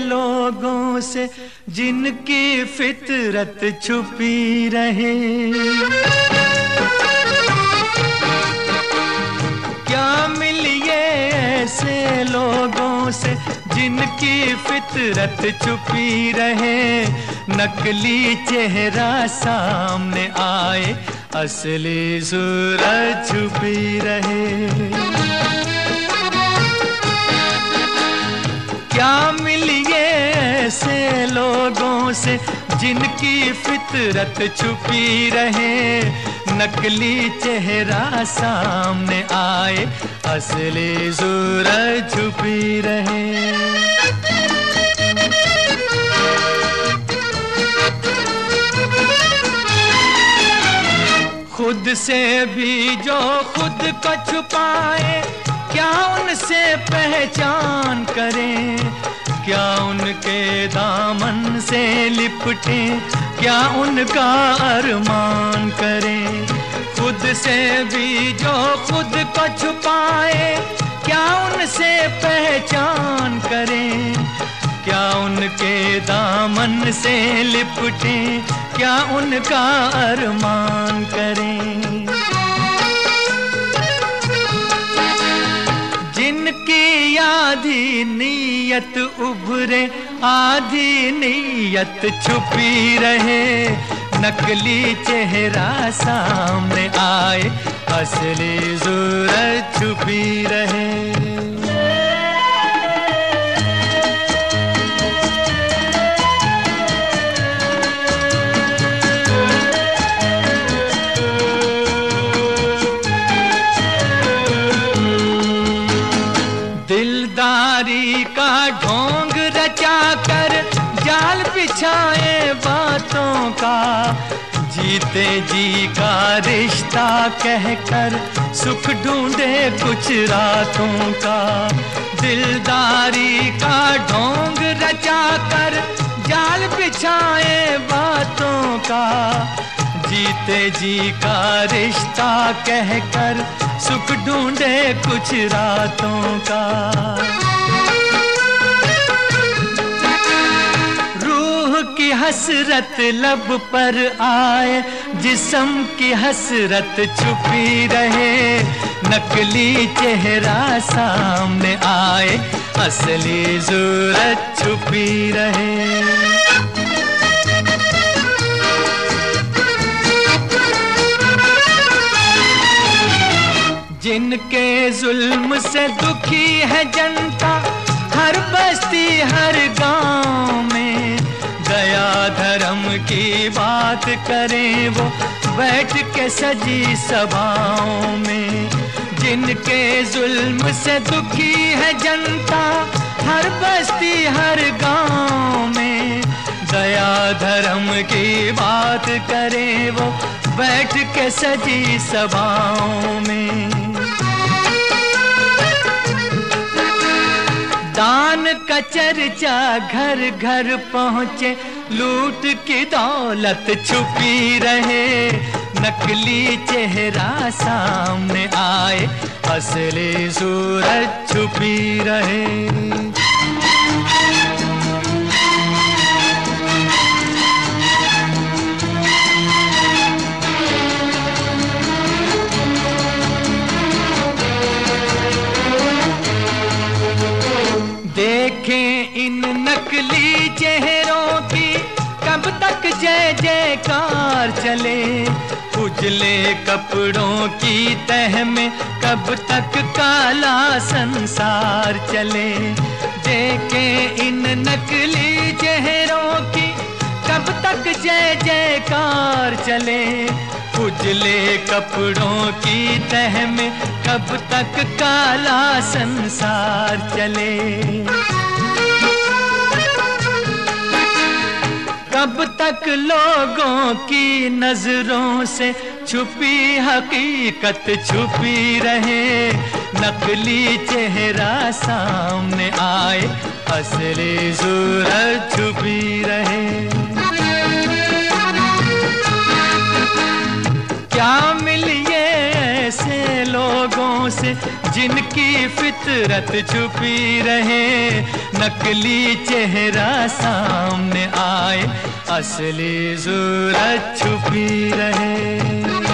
लोगों से जिनकी फितरत छुपी रहे। क्या मिलिए ऐसे लोगों से जिनकी फितरत छुपी रहे? नकली चेहरा सामने आए, असली सूरज छुपी रहे। लोगों से जिनकी फितरत छुपी रहे। नकली चेहरा सामने आए, असली सूरज छुपी रहे। खुद से भी जो खुद को छुपाए, क्या उनसे पहचान करें? क्या उनके दामन से लिपटे? क्या उनका अरमान करें? खुद से भी जो खुद को छुपाए, क्या उनसे पहचान करें? क्या उनके दामन से लिपटे? क्या उनका अरमान करें? आधी नीयत उभरे आधी नीयत छुपी रहे। नकली चेहरा सामने आए, असली सूरत छुपी रहे। बिछाए बातों का। जीते जी का रिश्ता कहकर सुख ढूंढे कुछ रातों का। दिलदारी का ढोंग रचा कर जाल बिछाए बातों का। जीते जी का रिश्ता कहकर सुख ढूंढे कुछ रातों का। की हसरत लब पर आए, जिसम की हसरत छुपी रहे। नकली चेहरा सामने आए, असली ज़रूरत छुपी रहे। जिनके जुल्म से दुखी है जनता, हर बस्ती हर गाँव में दया धर्म की बात करें वो, बैठ के सजी सभाओं में। जिनके जुल्म से दुखी है जनता, हर बस्ती, हर गाँव में। दया धर्म की बात करें वो, बैठ के सजी सभाओं में। दान का चर्चा घर घर पहुँचे, लूट की दौलत छुपी रहे। नकली चेहरा सामने आए, असली सूरज छुपी रहे। देखें इन नकली चेहरों की, कब तक जय जयकार चले। उजले कपड़ों की तह में कब तक काला संसार चले। देखें इन नकली चेहरों की, कब तक जय जयकार चले। उजले कपड़ों की तह में कब तक काला संसार चले। कब तक लोगों की नज़रों से छुपी हकीकत छुपी रहे। नकली चेहरा सामने आए, असली सूरज छुपी रहे। लोगों से जिनकी फितरत छुपी रहे नकली चेहरा सामने आए असली सूरत छुपी रहे।